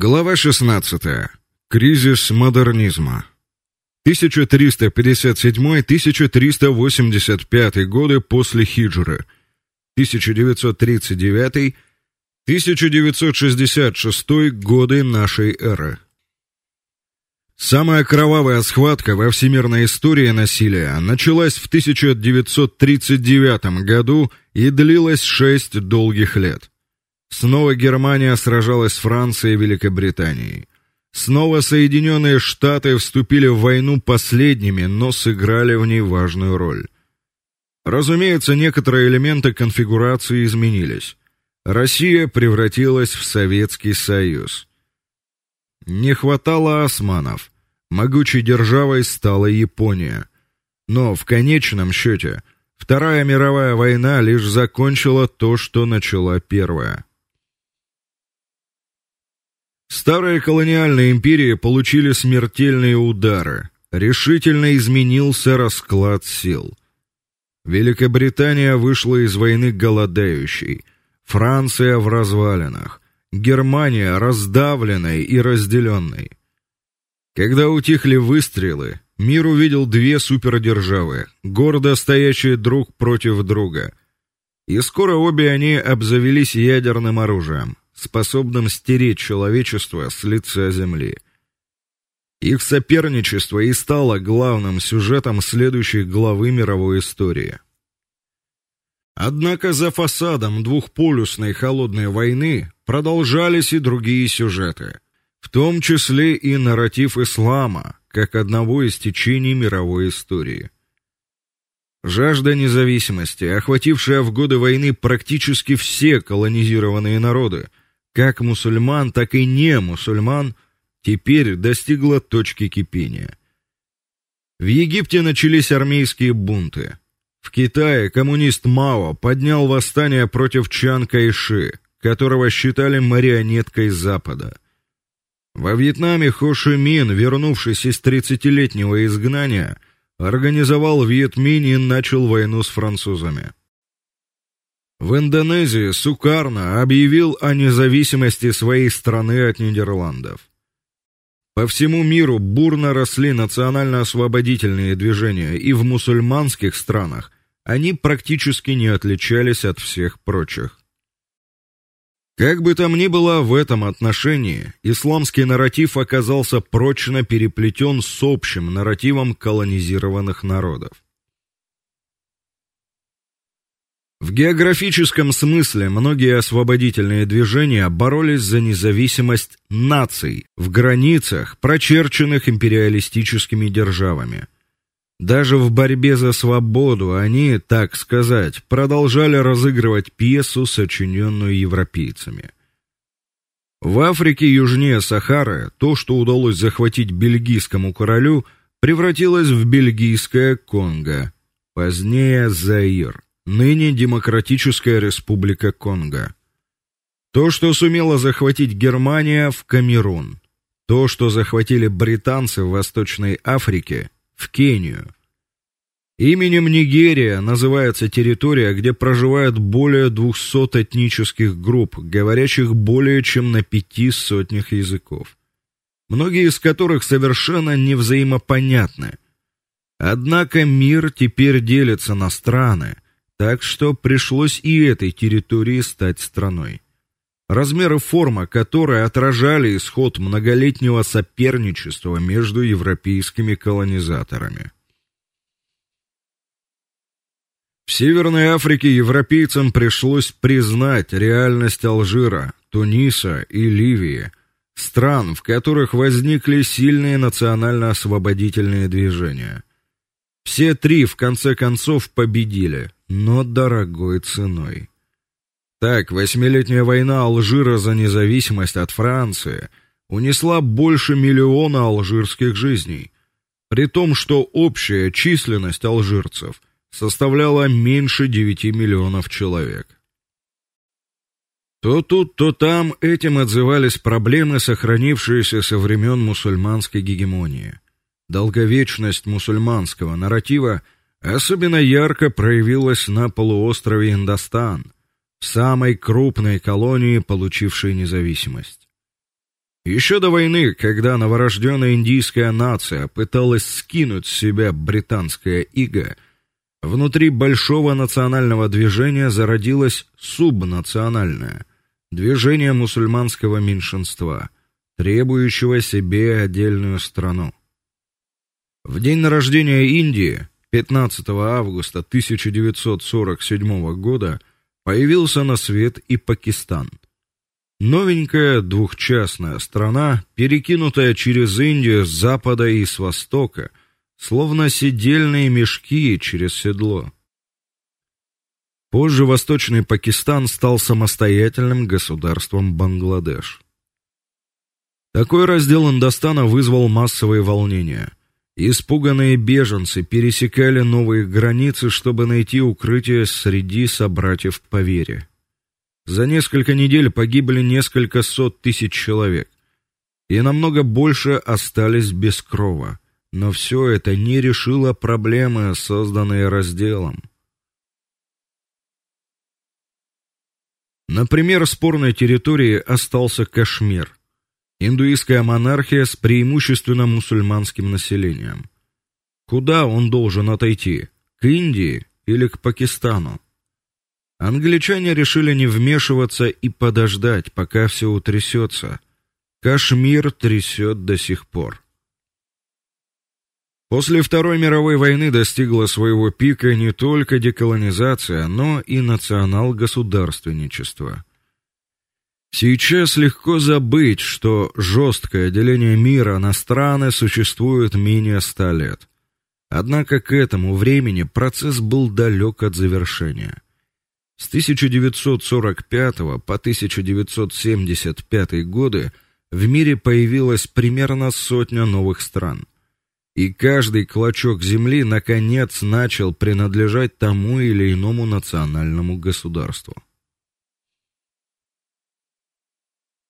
Глава 16. Кризис модернизма. 1357-1385 годы после хиджры. 1939-1966 годы нашей эры. Самая кровавая схватка во всемирной истории насилия началась в 1939 году и длилась шесть долгих лет. Снова Германия сражалась с Францией и Великобританией. Снова Соединенные Штаты вступили в войну последними, но сыграли в ней важную роль. Разумеется, некоторые элементы конфигурации изменились. Россия превратилась в Советский Союз. Не хватало османов. Могучей державой стала Япония. Но в конечном счете Вторая мировая война лишь закончила то, что начала Первая. Старые колониальные империи получили смертельные удары. Решительно изменился расклад сил. Великобритания вышла из войны голодающей, Франция в развалинах, Германия раздавленной и разделенной. Когда утихли выстрелы, мир увидел две супердержавы, гордо стоящие друг против друга. И скоро обе они обзавелись ядерным оружием способным стереть человечество с лица земли. Их соперничество и стало главным сюжетом следующей главы мировой истории. Однако за фасадом двухполюсной холодной войны продолжались и другие сюжеты, в том числе и нарратив ислама, как одного из течений мировой истории. Жажда независимости, охватившая в годы войны практически все колонизированные народы, как мусульман, так и не мусульман, теперь достигла точки кипения. В Египте начались армейские бунты. В Китае коммунист Мао поднял восстание против Чан Кайши, которого считали марионеткой Запада. Во Вьетнаме Хо Ши Мин, вернувшись из тридцатилетнего изгнания, организовал Вьетминь и начал войну с французами. В Индонезии Сукарно объявил о независимости своей страны от Нидерландов. По всему миру бурно росли национально-освободительные движения, и в мусульманских странах они практически не отличались от всех прочих. Как бы там ни было в этом отношении, исламский нарратив оказался прочно переплетен с общим нарративом колонизированных народов. В географическом смысле многие освободительные движения боролись за независимость наций в границах, прочерченных империалистическими державами. Даже в борьбе за свободу они, так сказать, продолжали разыгрывать пьесу, сочиненную европейцами. В Африке южнее Сахары то, что удалось захватить бельгийскому королю, превратилось в бельгийское Конго, позднее Заир ныне Демократическая Республика Конго. То, что сумела захватить Германия в Камерун, то, что захватили британцы в Восточной Африке, в Кению. Именем Нигерия называется территория, где проживает более 200 этнических групп, говорящих более чем на пяти сотнях языков, многие из которых совершенно невзаимопонятны. Однако мир теперь делится на страны, так что пришлось и этой территории стать страной. Размеры форма которой отражали исход многолетнего соперничества между европейскими колонизаторами. В Северной Африке европейцам пришлось признать реальность Алжира, Туниса и Ливии, стран, в которых возникли сильные национально-освободительные движения. Все три в конце концов победили, но дорогой ценой. Так, восьмилетняя война Алжира за независимость от Франции унесла больше миллиона алжирских жизней, при том, что общая численность алжирцев составляла меньше 9 миллионов человек. То тут, то там этим отзывались проблемы, сохранившиеся со времен мусульманской гегемонии. Долговечность мусульманского нарратива особенно ярко проявилась на полуострове Индостан, самой крупной колонии, получившей независимость. Еще до войны, когда новорожденная индийская нация пыталась скинуть с себя британское иго, внутри большого национального движения зародилось субнациональное движение мусульманского меньшинства, требующего себе отдельную страну. В день рождения Индии, 15 августа 1947 года, появился на свет и Пакистан. Новенькая двухчастная страна, перекинутая через Индию с запада и с востока, словно сидельные мешки через седло. Позже Восточный Пакистан стал самостоятельным государством Бангладеш. Такой раздел Индостана вызвал массовые волнения. Испуганные беженцы пересекали новые границы, чтобы найти укрытие среди собратьев по вере. За несколько недель погибли несколько сот тысяч человек, и намного больше остались без крова. Но все это не решило проблемы, созданные разделом. Например, спорной территорией остался Кашмир индуистская монархия с преимущественно мусульманским населением. Куда он должен отойти? К Индии или к Пакистану? Англичане решили не вмешиваться и подождать, пока все утрясется. Кашмир трясет до сих пор. После Второй мировой войны достигла своего пика не только деколонизация, но и национал-государственничество. Сейчас легко забыть, что жесткое деление мира на страны существует менее ста лет. Однако к этому времени процесс был далек от завершения. С 1945 по 1975 годы в мире появилось примерно сотня новых стран. И каждый клочок земли наконец начал принадлежать тому или иному национальному государству.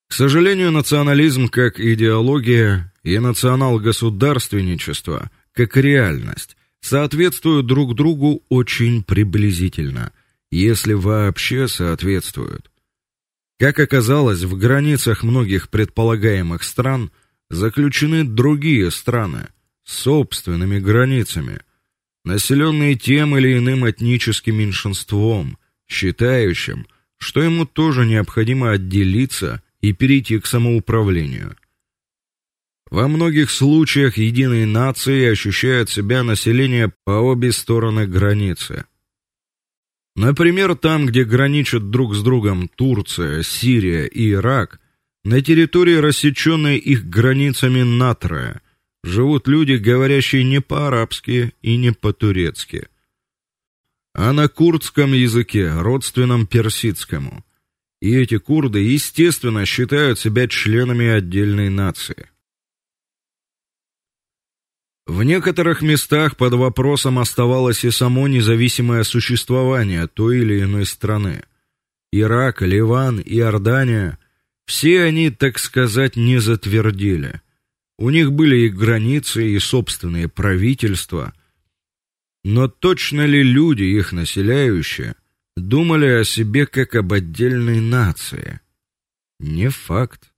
К сожалению, национализм как идеология и национал-государственничество как реальность соответствуют друг другу очень приблизительно, если вообще соответствуют. Как оказалось, в границах многих предполагаемых стран заключены другие страны с собственными границами, населенные тем или иным этническим меньшинством, считающим, что ему тоже необходимо отделиться и перейти к самоуправлению. Во многих случаях единой нацией ощущает себя население по обе стороны границы. Например, там, где граничат друг с другом Турция, Сирия и Ирак, на территории, рассеченной их границами натрое, живут люди, говорящие не по-арабски и не по-турецки, а на курдском языке, родственном персидскому. И эти курды, естественно, считают себя членами отдельной нации. В некоторых местах под вопросом оставалось и само независимое существование той или иной страны. Ирак, Ливан, Иордания все они, так сказать, не затвердили. У них были и границы, и собственные правительства. Но точно ли люди, их населяющие, думали о себе как об отдельной нации. Не факт.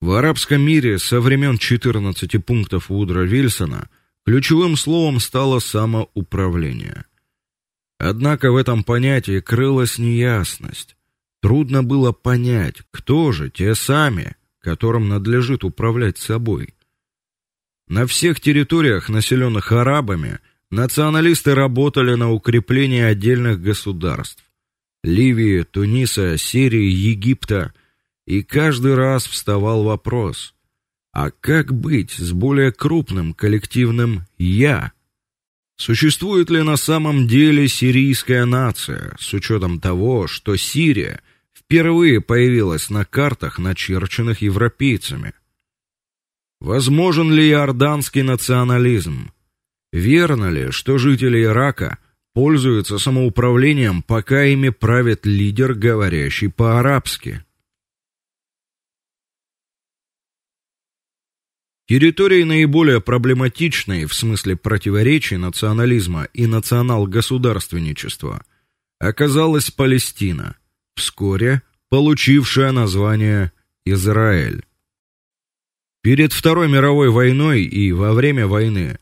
В арабском мире со времен 14 пунктов Вудро Вильсона ключевым словом стало самоуправление. Однако в этом понятии крылась неясность. Трудно было понять, кто же те сами, которым надлежит управлять собой. На всех территориях, населенных арабами, националисты работали на укрепление отдельных государств: Ливии, Туниса, Сирии, Египта, и каждый раз вставал вопрос: а как быть с более крупным коллективным я? Существует ли на самом деле сирийская нация, с учетом того, что Сирия впервые появилась на картах, начерченных европейцами? Возможен ли иорданский национализм? Верно ли, что жители Ирака пользуются самоуправлением, пока ими правит лидер, говорящий по-арабски? Территорией наиболее проблематичной в смысле противоречий национализма и национал-государственничества оказалась Палестина, вскоре получившая название Израиль. Перед Второй мировой войной и во время войны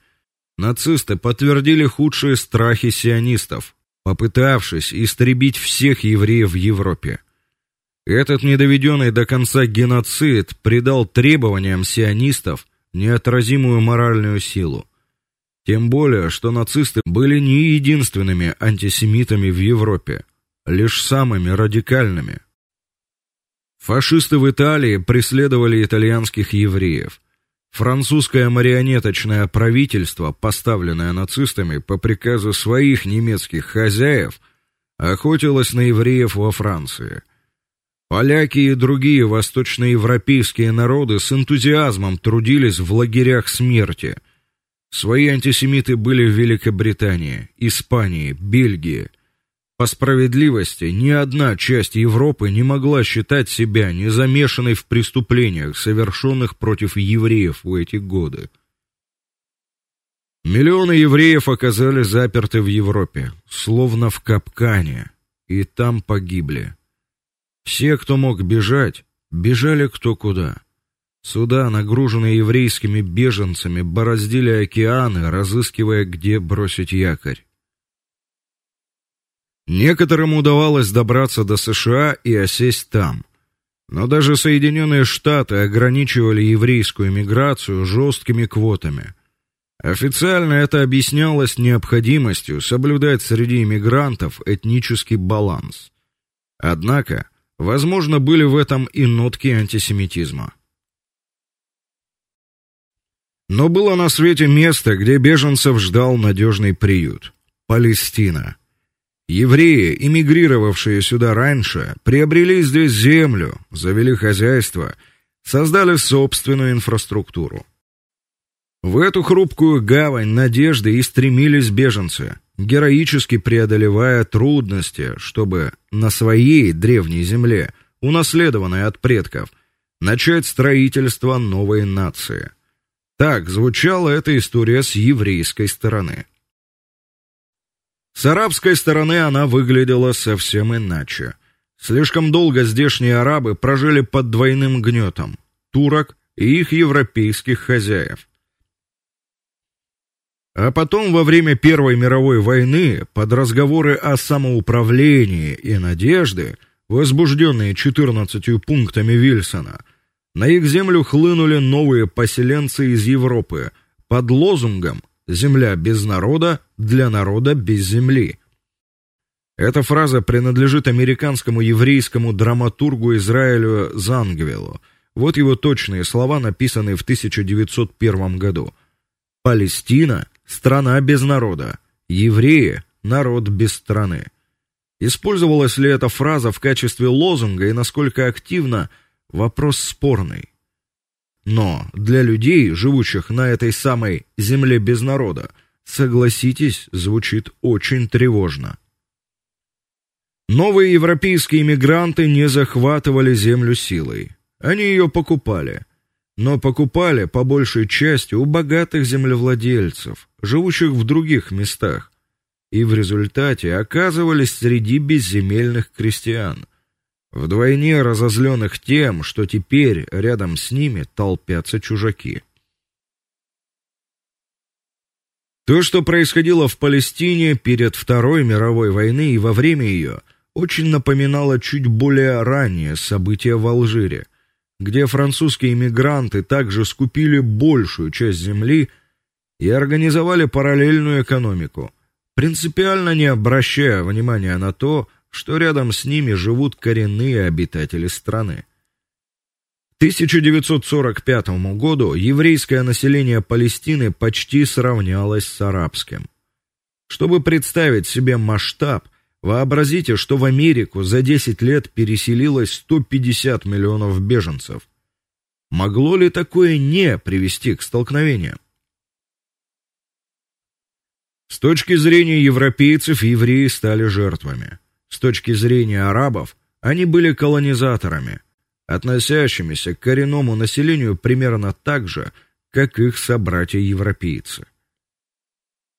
нацисты подтвердили худшие страхи сионистов, попытавшись истребить всех евреев в Европе. Этот недоведенный до конца геноцид придал требованиям сионистов неотразимую моральную силу. Тем более, что нацисты были не единственными антисемитами в Европе, лишь самыми радикальными. Фашисты в Италии преследовали итальянских евреев. Французское марионеточное правительство, поставленное нацистами по приказу своих немецких хозяев, охотилось на евреев во Франции. Поляки и другие восточноевропейские народы с энтузиазмом трудились в лагерях смерти. Свои антисемиты были в Великобритании, Испании, Бельгии. По справедливости, ни одна часть Европы не могла считать себя незамешанной в преступлениях, совершенных против евреев в эти годы. Миллионы евреев оказались заперты в Европе, словно в капкане, и там погибли. Все, кто мог бежать, бежали кто куда. Суда, нагруженные еврейскими беженцами, бороздили океаны, разыскивая, где бросить якорь. Некоторым удавалось добраться до США и осесть там. Но даже Соединенные Штаты ограничивали еврейскую миграцию жесткими квотами. Официально это объяснялось необходимостью соблюдать среди иммигрантов этнический баланс. Однако Возможно, были в этом и нотки антисемитизма. Но было на свете место, где беженцев ждал надежный приют Палестина. Евреи, эмигрировавшие сюда раньше, приобрели здесь землю, завели хозяйство, создали собственную инфраструктуру. В эту хрупкую гавань надежды и стремились беженцы героически преодолевая трудности, чтобы на своей древней земле, унаследованной от предков, начать строительство новой нации. Так звучала эта история с еврейской стороны. С арабской стороны она выглядела совсем иначе. Слишком долго здешние арабы прожили под двойным гнетом турок и их европейских хозяев. А потом во время Первой мировой войны под разговоры о самоуправлении и надежды, возбужденные 14 пунктами Вильсона, на их землю хлынули новые поселенцы из Европы под лозунгом Земля без народа для народа без земли. Эта фраза принадлежит американскому еврейскому драматургу Израилю Зангвелу. Вот его точные слова, написанные в 1901 году. Палестина страна без народа, евреи народ без страны. Использовалась ли эта фраза в качестве лозунга и насколько активно вопрос спорный. Но для людей, живущих на этой самой земле без народа, согласитесь, звучит очень тревожно. Новые европейские мигранты не захватывали землю силой. Они ее покупали но покупали по большей части у богатых землевладельцев, живущих в других местах, и в результате оказывались среди безземельных крестьян, вдвойне разозленных тем, что теперь рядом с ними толпятся чужаки. То, что происходило в Палестине перед Второй мировой войной и во время ее, очень напоминало чуть более ранние события в Алжире – где французские иммигранты также скупили большую часть земли и организовали параллельную экономику, принципиально не обращая внимания на то, что рядом с ними живут коренные обитатели страны. К 1945 году еврейское население Палестины почти сравнялось с арабским. Чтобы представить себе масштаб, Вообразите, что в Америку за 10 лет переселилось 150 миллионов беженцев. Могло ли такое не привести к столкновениям? С точки зрения европейцев, евреи стали жертвами. С точки зрения арабов, они были колонизаторами, относящимися к коренному населению примерно так же, как их собратья-европейцы.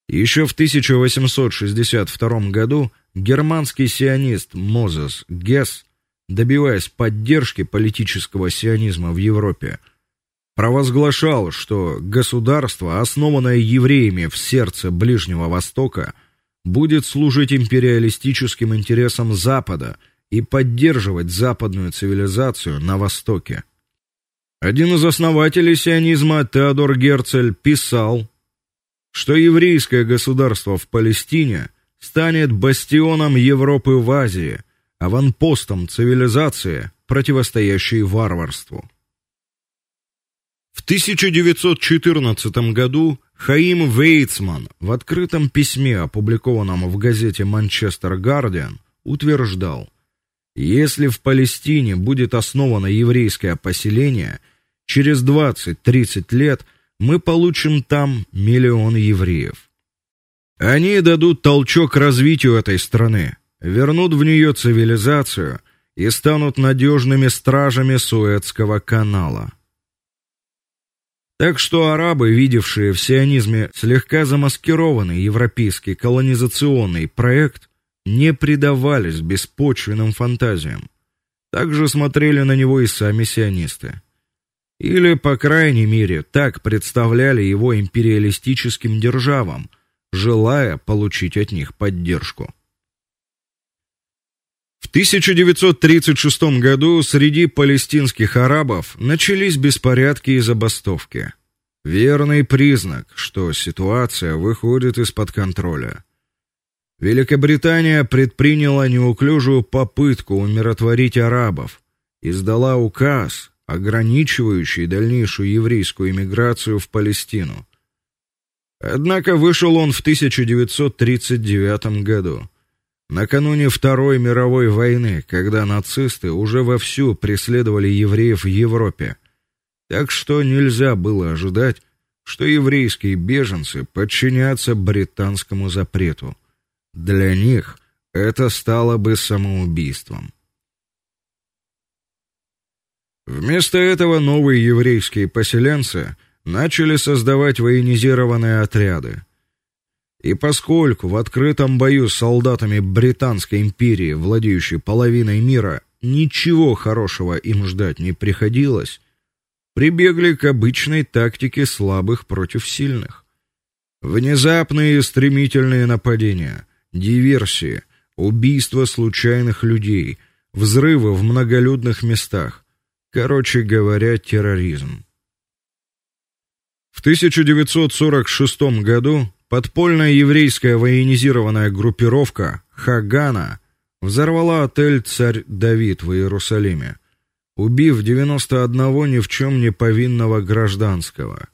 Еще в 1862 году германский сионист Мозес Гесс, добиваясь поддержки политического сионизма в Европе, провозглашал, что государство, основанное евреями в сердце Ближнего Востока, будет служить империалистическим интересам Запада и поддерживать западную цивилизацию на Востоке. Один из основателей сионизма Теодор Герцель писал, что еврейское государство в Палестине станет бастионом Европы в Азии, аванпостом цивилизации, противостоящей варварству. В 1914 году Хаим Вейцман в открытом письме, опубликованном в газете Манчестер Гардиан, утверждал: если в Палестине будет основано еврейское поселение, через 20-30 лет мы получим там миллион евреев. Они дадут толчок развитию этой страны, вернут в нее цивилизацию и станут надежными стражами Суэцкого канала. Так что арабы, видевшие в сионизме слегка замаскированный европейский колонизационный проект, не предавались беспочвенным фантазиям. Также смотрели на него и сами сионисты. Или, по крайней мере, так представляли его империалистическим державам, желая получить от них поддержку. В 1936 году среди палестинских арабов начались беспорядки и забастовки. Верный признак, что ситуация выходит из-под контроля. Великобритания предприняла неуклюжую попытку умиротворить арабов, издала указ, ограничивающий дальнейшую еврейскую эмиграцию в Палестину. Однако вышел он в 1939 году, накануне Второй мировой войны, когда нацисты уже вовсю преследовали евреев в Европе. Так что нельзя было ожидать, что еврейские беженцы подчинятся британскому запрету. Для них это стало бы самоубийством. Вместо этого новые еврейские поселенцы начали создавать военизированные отряды. И поскольку в открытом бою с солдатами британской империи, владеющей половиной мира, ничего хорошего им ждать не приходилось, прибегли к обычной тактике слабых против сильных. Внезапные стремительные нападения, диверсии, убийства случайных людей, взрывы в многолюдных местах, короче говоря, терроризм. В 1946 году подпольная еврейская военизированная группировка Хагана взорвала отель Царь Давид в Иерусалиме, убив 91 ни в чем не повинного гражданского.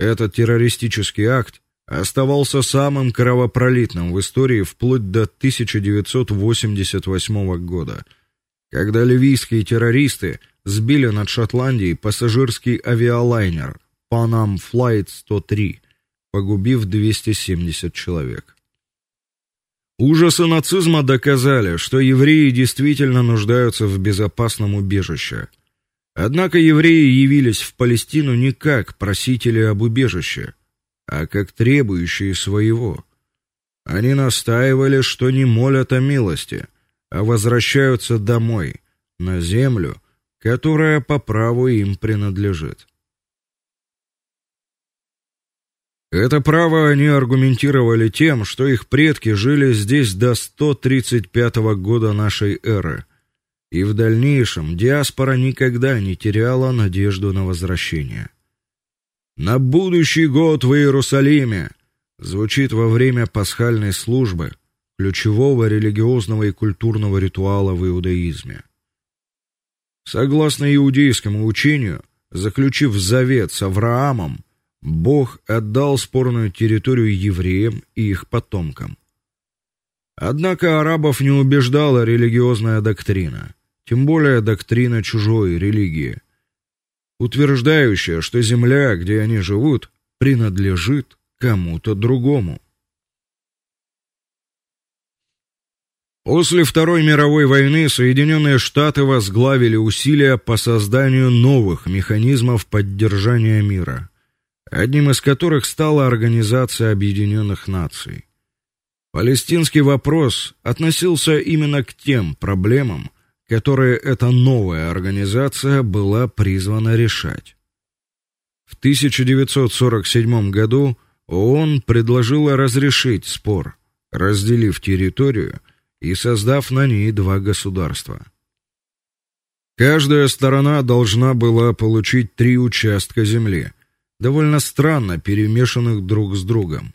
Этот террористический акт оставался самым кровопролитным в истории вплоть до 1988 года, когда ливийские террористы сбили над Шотландией пассажирский авиалайнер Pan Am Flight 103, погубив 270 человек. Ужасы нацизма доказали, что евреи действительно нуждаются в безопасном убежище. Однако евреи явились в Палестину не как просители об убежище, а как требующие своего. Они настаивали, что не молят о милости, а возвращаются домой, на землю, которая по праву им принадлежит. Это право они аргументировали тем, что их предки жили здесь до 135 года нашей эры, и в дальнейшем диаспора никогда не теряла надежду на возвращение. На будущий год в Иерусалиме звучит во время пасхальной службы, ключевого религиозного и культурного ритуала в иудаизме. Согласно иудейскому учению, заключив завет с Авраамом, Бог отдал спорную территорию евреям и их потомкам. Однако арабов не убеждала религиозная доктрина, тем более доктрина чужой религии, утверждающая, что земля, где они живут, принадлежит кому-то другому. После Второй мировой войны Соединенные Штаты возглавили усилия по созданию новых механизмов поддержания мира одним из которых стала Организация Объединенных Наций. Палестинский вопрос относился именно к тем проблемам, которые эта новая организация была призвана решать. В 1947 году ООН предложила разрешить спор, разделив территорию и создав на ней два государства. Каждая сторона должна была получить три участка земли, довольно странно перемешанных друг с другом,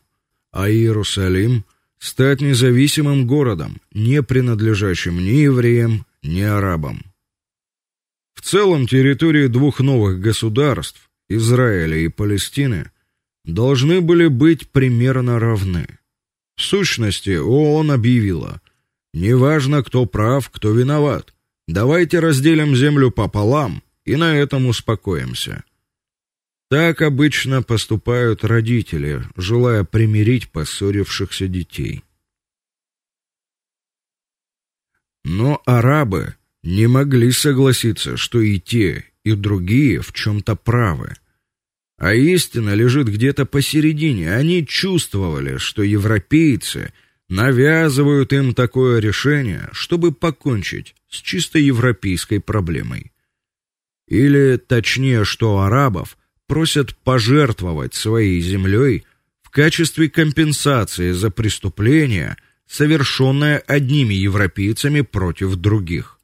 а Иерусалим стать независимым городом, не принадлежащим ни евреям, ни арабам. В целом территории двух новых государств, Израиля и Палестины, должны были быть примерно равны. В сущности, ООН объявила: неважно, кто прав, кто виноват. Давайте разделим землю пополам и на этом успокоимся. Так обычно поступают родители, желая примирить поссорившихся детей. Но арабы не могли согласиться, что и те, и другие в чем то правы. А истина лежит где-то посередине. Они чувствовали, что европейцы навязывают им такое решение, чтобы покончить с чисто европейской проблемой. Или точнее, что арабов просят пожертвовать своей землей в качестве компенсации за преступление, совершенное одними европейцами против других.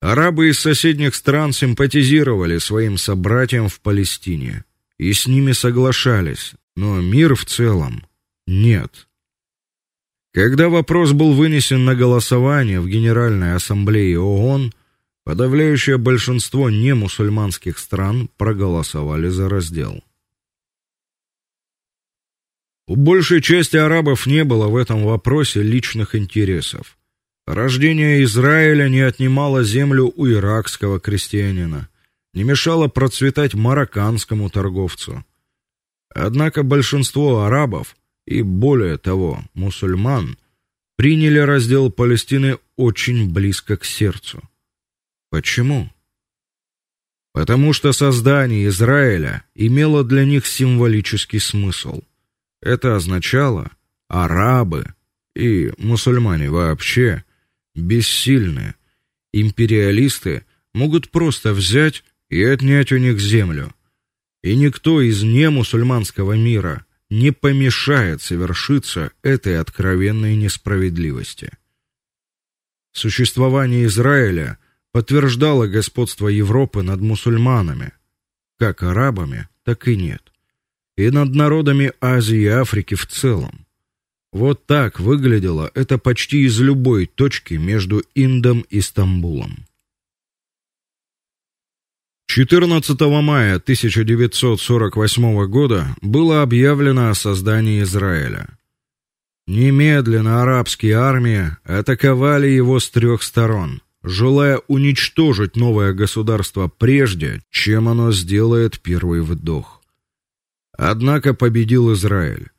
Арабы из соседних стран симпатизировали своим собратьям в Палестине и с ними соглашались, но мир в целом нет. Когда вопрос был вынесен на голосование в Генеральной ассамблее ООН, подавляющее большинство немусульманских стран проголосовали за раздел. У большей части арабов не было в этом вопросе личных интересов. Рождение Израиля не отнимало землю у иракского крестьянина, не мешало процветать марокканскому торговцу. Однако большинство арабов и более того, мусульман приняли раздел Палестины очень близко к сердцу. Почему? Потому что создание Израиля имело для них символический смысл. Это означало арабы и мусульмане вообще бессильны. Империалисты могут просто взять и отнять у них землю. И никто из немусульманского мира не помешает совершиться этой откровенной несправедливости. Существование Израиля подтверждало господство Европы над мусульманами, как арабами, так и нет, и над народами Азии и Африки в целом. Вот так выглядело это почти из любой точки между Индом и Стамбулом. 14 мая 1948 года было объявлено о создании Израиля. Немедленно арабские армии атаковали его с трех сторон, желая уничтожить новое государство прежде, чем оно сделает первый вдох. Однако победил Израиль.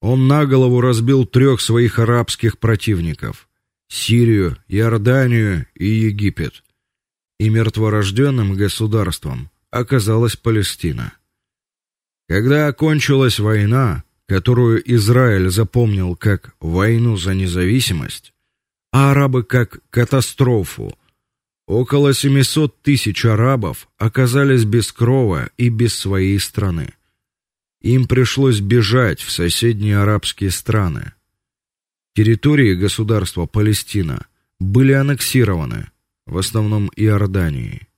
Он наголову разбил трех своих арабских противников: Сирию, Иорданию и Египет. И мертворожденным государством оказалась Палестина. Когда окончилась война, которую Израиль запомнил как войну за независимость, а арабы как катастрофу, около 700 тысяч арабов оказались без крова и без своей страны. Им пришлось бежать в соседние арабские страны. Территории государства Палестина были аннексированы, в основном Иорданией.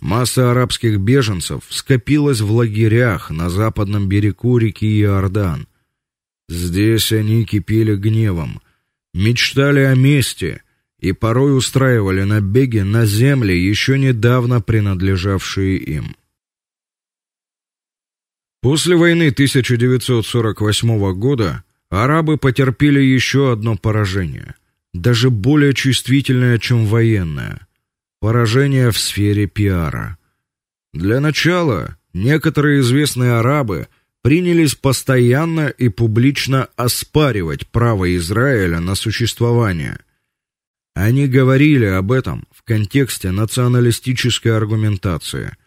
Масса арабских беженцев скопилась в лагерях на западном берегу реки Иордан. Здесь они кипели гневом, мечтали о мести и порой устраивали набеги на земли, еще недавно принадлежавшие им. После войны 1948 года арабы потерпели еще одно поражение, даже более чувствительное, чем военное поражение в сфере пиара. Для начала некоторые известные арабы принялись постоянно и публично оспаривать право Израиля на существование. Они говорили об этом в контексте националистической аргументации –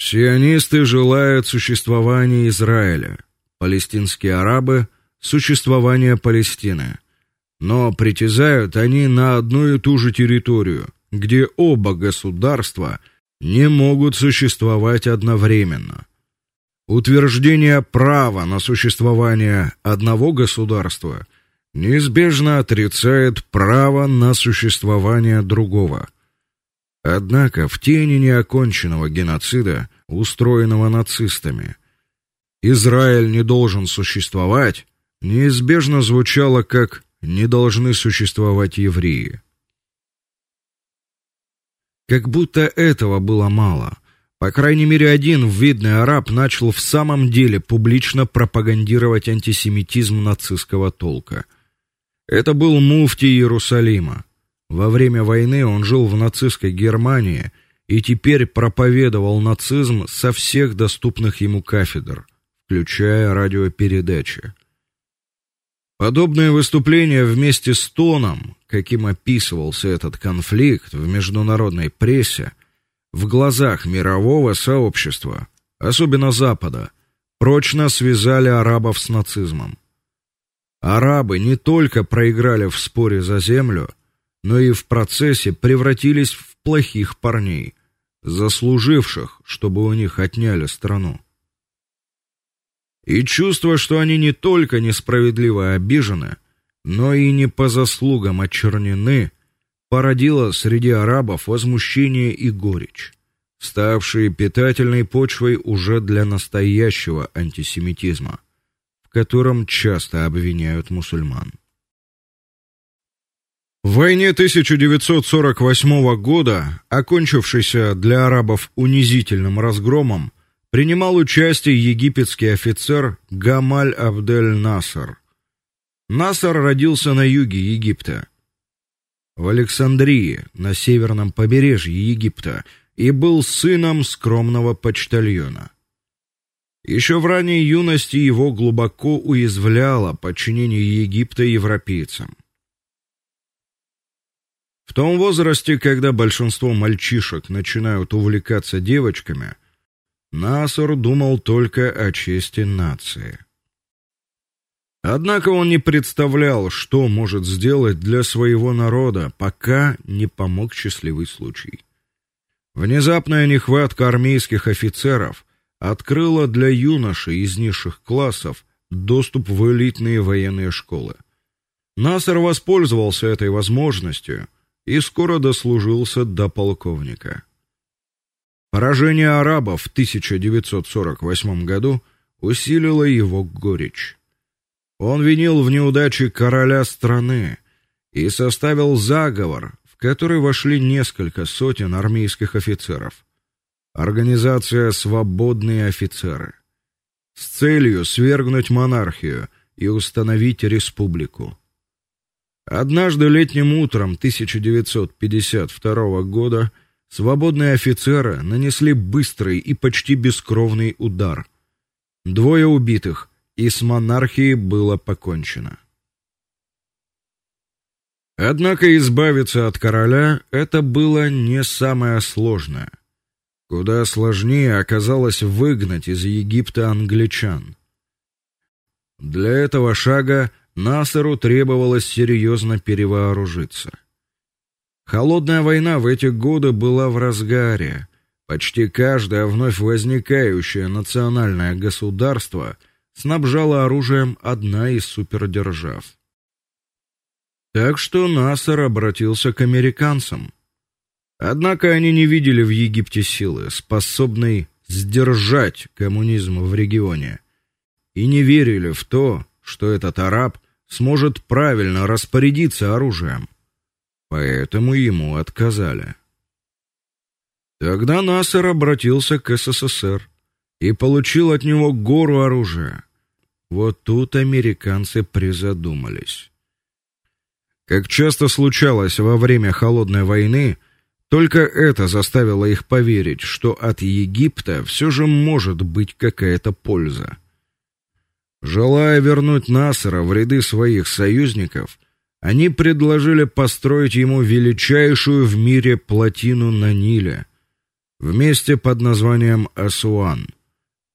Сионисты желают существования Израиля, палестинские арабы существования Палестины. Но притязают они на одну и ту же территорию, где оба государства не могут существовать одновременно. Утверждение права на существование одного государства неизбежно отрицает право на существование другого. Однако в тени неоконченного геноцида, устроенного нацистами, Израиль не должен существовать, неизбежно звучало как не должны существовать евреи. Как будто этого было мало. По крайней мере, один видный араб начал в самом деле публично пропагандировать антисемитизм нацистского толка. Это был муфти Иерусалима. Во время войны он жил в нацистской Германии и теперь проповедовал нацизм со всех доступных ему кафедр, включая радиопередачи. Подобные выступления вместе с тоном, каким описывался этот конфликт в международной прессе, в глазах мирового сообщества, особенно Запада, прочно связали арабов с нацизмом. Арабы не только проиграли в споре за землю, но и в процессе превратились в плохих парней, заслуживших, чтобы у них отняли страну. И чувство, что они не только несправедливо обижены, но и не по заслугам очернены, породило среди арабов возмущение и горечь, ставшие питательной почвой уже для настоящего антисемитизма, в котором часто обвиняют мусульман. В войне 1948 года, окончившейся для арабов унизительным разгромом, принимал участие египетский офицер Гамаль Абдель Наср. Наср родился на юге Египта, в Александрии, на северном побережье Египта, и был сыном скромного почтальона. Еще в ранней юности его глубоко уязвляло подчинение Египта европейцам. В том возрасте, когда большинство мальчишек начинают увлекаться девочками, Насор думал только о чести нации. Однако он не представлял, что может сделать для своего народа, пока не помог счастливый случай. Внезапная нехватка армейских офицеров открыла для юношей из низших классов доступ в элитные военные школы. Насер воспользовался этой возможностью и скоро дослужился до полковника. Поражение арабов в 1948 году усилило его горечь. Он винил в неудаче короля страны и составил заговор, в который вошли несколько сотен армейских офицеров. Организация Свободные офицеры с целью свергнуть монархию и установить республику. Однажды летним утром 1952 года Свободные офицеры нанесли быстрый и почти бескровный удар. Двое убитых, и с монархией было покончено. Однако избавиться от короля это было не самое сложное. Куда сложнее оказалось выгнать из Египта англичан. Для этого шага Насеру требовалось серьезно перевооружиться. Холодная война в эти годы была в разгаре. Почти каждое вновь возникающее национальное государство снабжало оружием одна из супердержав. Так что Насер обратился к американцам. Однако они не видели в Египте силы, способной сдержать коммунизм в регионе, и не верили в то, что этот араб сможет правильно распорядиться оружием поэтому ему отказали. Тогда Насер обратился к СССР и получил от него гору оружия. Вот тут американцы призадумались. Как часто случалось во время холодной войны, только это заставило их поверить, что от Египта все же может быть какая-то польза. Желая вернуть Насера в ряды своих союзников, они предложили построить ему величайшую в мире плотину на Ниле, в месте под названием Асуан.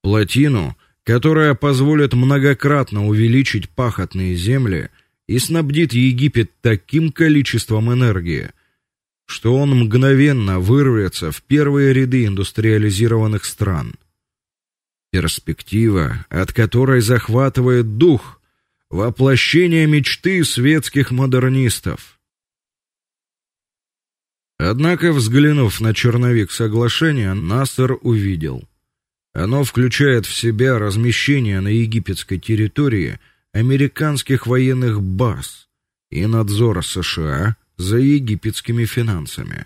Плотину, которая позволит многократно увеличить пахотные земли и снабдит Египет таким количеством энергии, что он мгновенно вырвется в первые ряды индустриализированных стран. Перспектива, от которой захватывает дух, воплощение мечты светских модернистов. Однако, взглянув на черновик соглашения, Нассер увидел, оно включает в себя размещение на египетской территории американских военных баз и надзор США за египетскими финансами.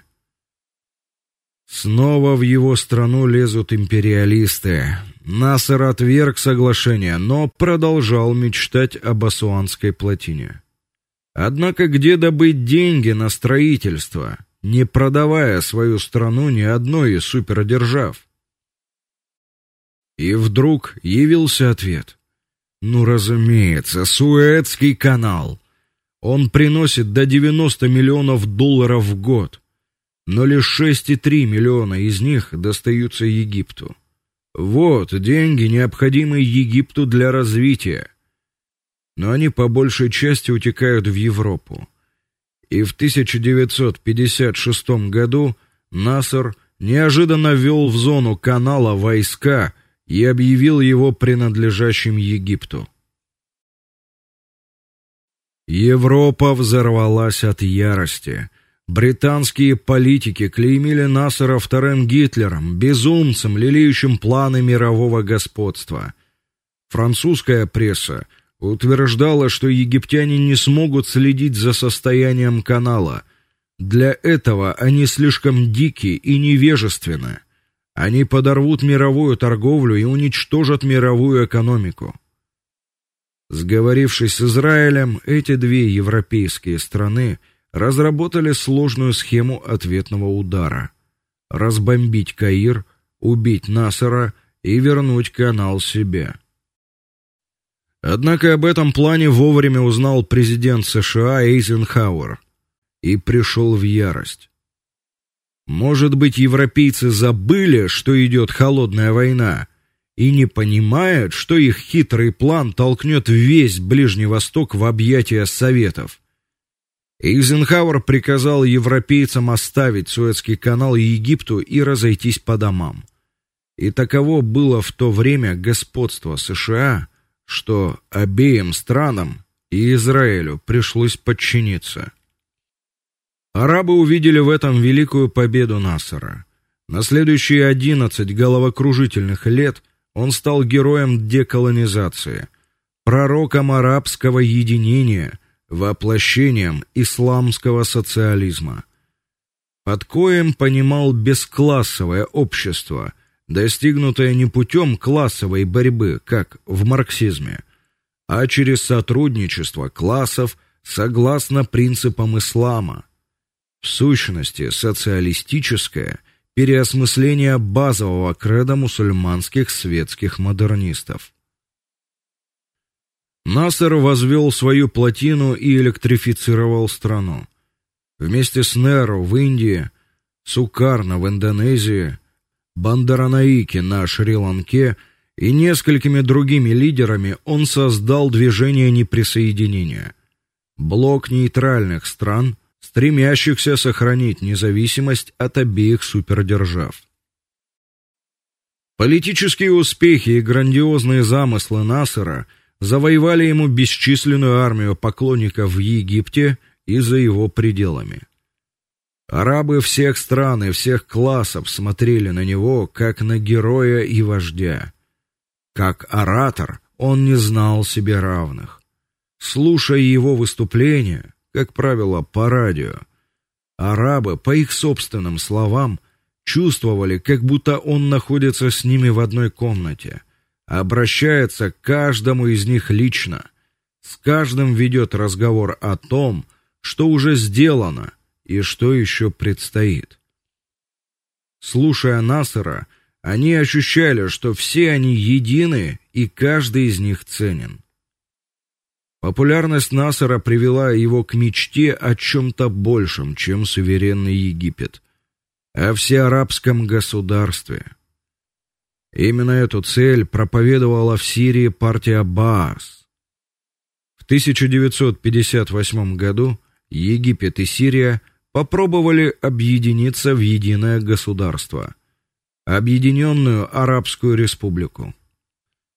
Снова в его страну лезут империалисты. Насер отверг соглашение, но продолжал мечтать об Асуанской плотине. Однако где добыть деньги на строительство, не продавая свою страну ни одной из супердержав? И вдруг явился ответ. Ну, разумеется, Суэцкий канал. Он приносит до 90 миллионов долларов в год, но лишь 6,3 миллиона из них достаются Египту. Вот деньги, необходимые Египту для развития. Но они по большей части утекают в Европу. И в 1956 году Насер неожиданно ввел в зону канала войска и объявил его принадлежащим Египту. Европа взорвалась от ярости. Британские политики клеймили Насера вторым Гитлером, безумцем, лелеющим планы мирового господства. Французская пресса утверждала, что египтяне не смогут следить за состоянием канала. Для этого они слишком дики и невежественны. Они подорвут мировую торговлю и уничтожат мировую экономику. Сговорившись с Израилем, эти две европейские страны разработали сложную схему ответного удара: разбомбить Каир, убить Насера и вернуть канал себе. Однако об этом плане вовремя узнал президент США Эйзенхауэр и пришел в ярость. Может быть, европейцы забыли, что идет холодная война, и не понимают, что их хитрый план толкнет весь Ближний Восток в объятия Советов. Эйзенхауэр приказал европейцам оставить Суэцкий канал и Египту и разойтись по домам. И таково было в то время господство США, что обеим странам и Израилю пришлось подчиниться. Арабы увидели в этом великую победу Насара. На следующие одиннадцать головокружительных лет он стал героем деколонизации, пророком арабского единения, воплощением исламского социализма. Под коем понимал бесклассовое общество, достигнутое не путем классовой борьбы, как в марксизме, а через сотрудничество классов согласно принципам ислама в сущности социалистическое переосмысление базового кредо мусульманских светских модернистов. Насер возвел свою плотину и электрифицировал страну. Вместе с Неру в Индии, Сукарно в Индонезии, Бандаранаики на Шри-Ланке и несколькими другими лидерами он создал движение неприсоединения, блок нейтральных стран, стремящихся сохранить независимость от обеих супердержав. Политические успехи и грандиозные замыслы Насера завоевали ему бесчисленную армию поклонников в Египте и за его пределами. Арабы всех стран и всех классов смотрели на него как на героя и вождя. Как оратор он не знал себе равных. Слушая его выступления, как правило, по радио. Арабы, по их собственным словам, чувствовали, как будто он находится с ними в одной комнате, обращается к каждому из них лично, с каждым ведет разговор о том, что уже сделано и что еще предстоит. Слушая Насера, они ощущали, что все они едины и каждый из них ценен. Популярность Насера привела его к мечте о чем то большем, чем суверенный Египет, о всеарабском государстве. Именно эту цель проповедовала в Сирии партия Баас. В 1958 году Египет и Сирия попробовали объединиться в единое государство Объединенную Арабскую Республику.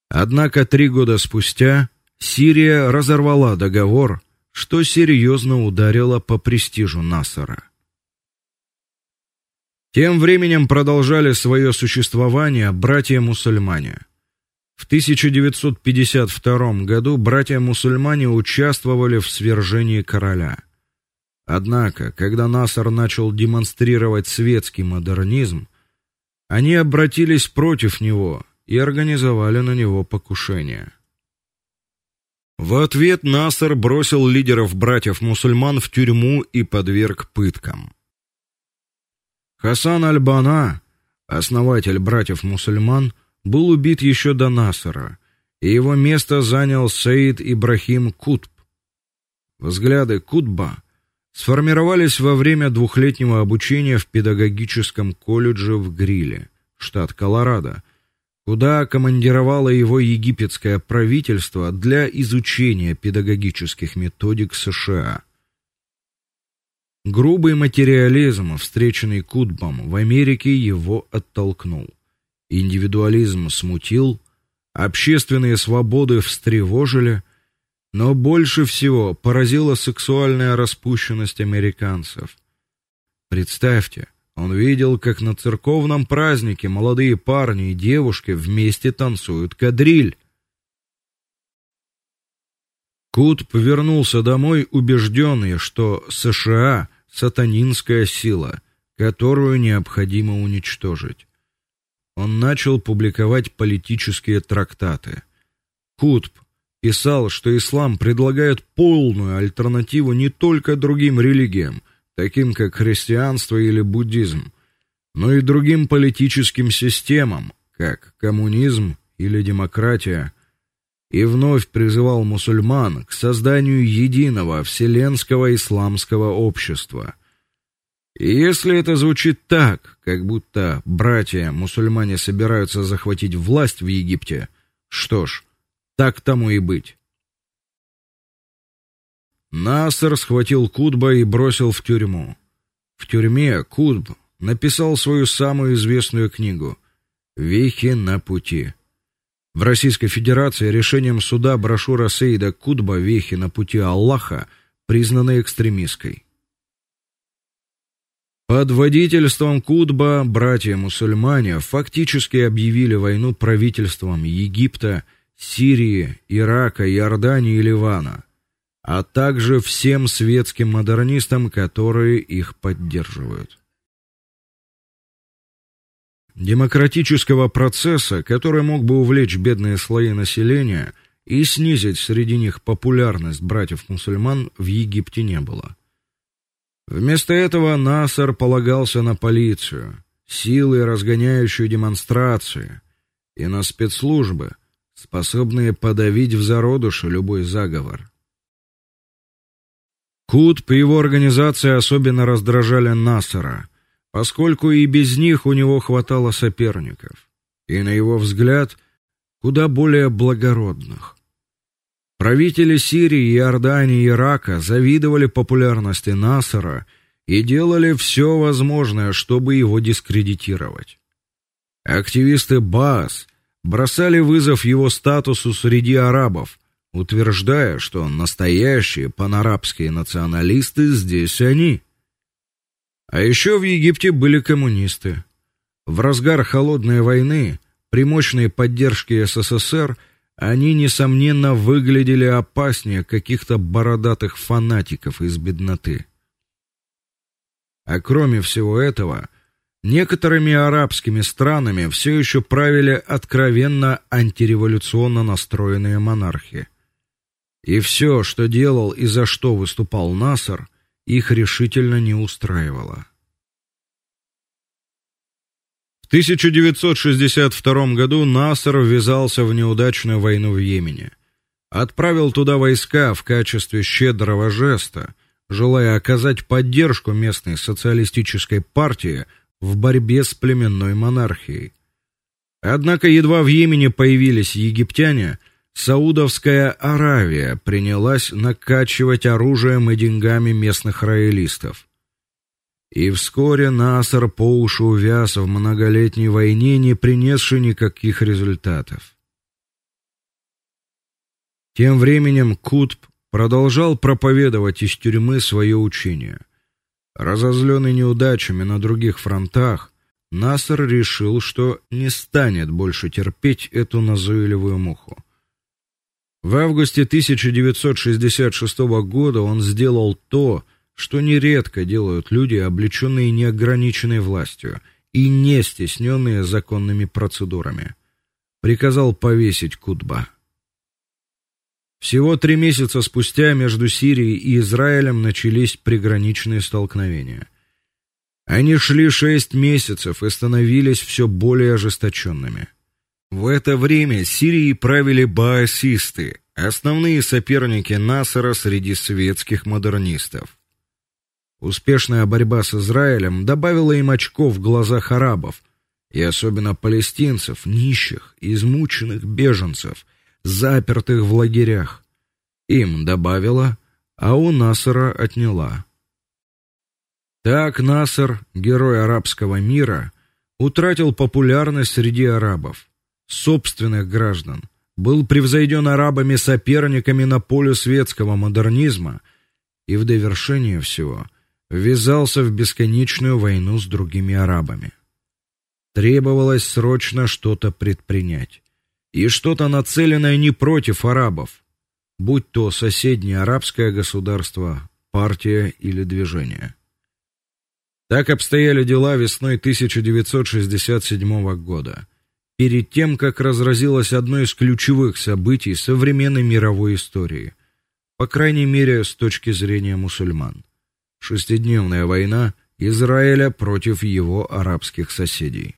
Однако три года спустя Сирия разорвала договор, что серьезно ударило по престижу Насара. Тем временем продолжали свое существование братья-мусульмане. В 1952 году братья-мусульмане участвовали в свержении короля. Однако, когда Насар начал демонстрировать светский модернизм, они обратились против него и организовали на него покушение. В ответ Наср бросил лидеров братьев-мусульман в тюрьму и подверг пыткам. Хасан аль-Бана, основатель братьев-мусульман, был убит еще до Насра, и его место занял Саид Ибрахим Кутб. Взгляды Кутба сформировались во время двухлетнего обучения в педагогическом колледже в Гриле, штат Колорадо, куда командировало его египетское правительство для изучения педагогических методик США. Грубый материализм, встреченный Кутбом в Америке, его оттолкнул. Индивидуализм смутил, общественные свободы встревожили, но больше всего поразила сексуальная распущенность американцев. Представьте, он видел, как на церковном празднике молодые парни и девушки вместе танцуют кадриль. Кут повернулся домой убежденный, что США сатанинская сила, которую необходимо уничтожить. Он начал публиковать политические трактаты. Кутб писал, что ислам предлагает полную альтернативу не только другим религиям, таким как христианство или буддизм, но и другим политическим системам, как коммунизм или демократия, и вновь призывал мусульман к созданию единого вселенского исламского общества. И если это звучит так, как будто братья-мусульмане собираются захватить власть в Египте, что ж, так тому и быть. Наср схватил Кутба и бросил в тюрьму. В тюрьме Кутб написал свою самую известную книгу Вехи на пути. В Российской Федерации решением суда брошюра Сейда Кутба Вехи на пути Аллаха признана экстремистской. Под водительством Кутба братья-мусульмане фактически объявили войну правительствам Египта, Сирии, Ирака, Иордании и Ливана а также всем светским модернистам, которые их поддерживают. Демократического процесса, который мог бы увлечь бедные слои населения и снизить среди них популярность братьев-мусульман, в Египте не было. Вместо этого Насар полагался на полицию, силы, разгоняющие демонстрации, и на спецслужбы, способные подавить в зародыше любой заговор. Кут и его организация особенно раздражали Насара, поскольку и без них у него хватало соперников, и на его взгляд, куда более благородных. Правители Сирии, Иордании и Ирака завидовали популярности Насара и делали все возможное, чтобы его дискредитировать. Активисты Баас бросали вызов его статусу среди арабов, утверждая, что настоящие панарабские националисты здесь они. А еще в Египте были коммунисты. В разгар холодной войны, при мощной поддержке СССР, они несомненно выглядели опаснее каких-то бородатых фанатиков из бедноты. А кроме всего этого, некоторыми арабскими странами все еще правили откровенно антиреволюционно настроенные монархи. И все, что делал и за что выступал Наср, их решительно не устраивало. В 1962 году Наср ввязался в неудачную войну в Йемене. Отправил туда войска в качестве щедрого жеста, желая оказать поддержку местной социалистической партии в борьбе с племенной монархией. Однако едва в Йемене появились египтяне, Саудовская Аравия принялась накачивать оружием и деньгами местных роялистов. И вскоре Наср по уши увяз в многолетней войне, не принесшей никаких результатов. Тем временем Кутб продолжал проповедовать из тюрьмы свое учение. Разозленный неудачами на других фронтах, Наср решил, что не станет больше терпеть эту назойливую муху. В августе 1966 года он сделал то, что нередко делают люди, облеченные неограниченной властью и не стесненные законными процедурами. Приказал повесить Кутба. Всего три месяца спустя между Сирией и Израилем начались приграничные столкновения. Они шли шесть месяцев и становились все более ожесточенными. В это время Сирией правили баасисты, основные соперники Насара среди светских модернистов. Успешная борьба с Израилем добавила им очков в глазах арабов, и особенно палестинцев, нищих, измученных беженцев, запертых в лагерях. Им добавила, а у Насара отняла. Так Насар, герой арабского мира, утратил популярность среди арабов собственных граждан, был превзойден арабами-соперниками на поле светского модернизма и в довершение всего ввязался в бесконечную войну с другими арабами. Требовалось срочно что-то предпринять, и что-то нацеленное не против арабов, будь то соседнее арабское государство, партия или движение. Так обстояли дела весной 1967 года перед тем, как разразилось одно из ключевых событий современной мировой истории, по крайней мере, с точки зрения мусульман. Шестидневная война Израиля против его арабских соседей.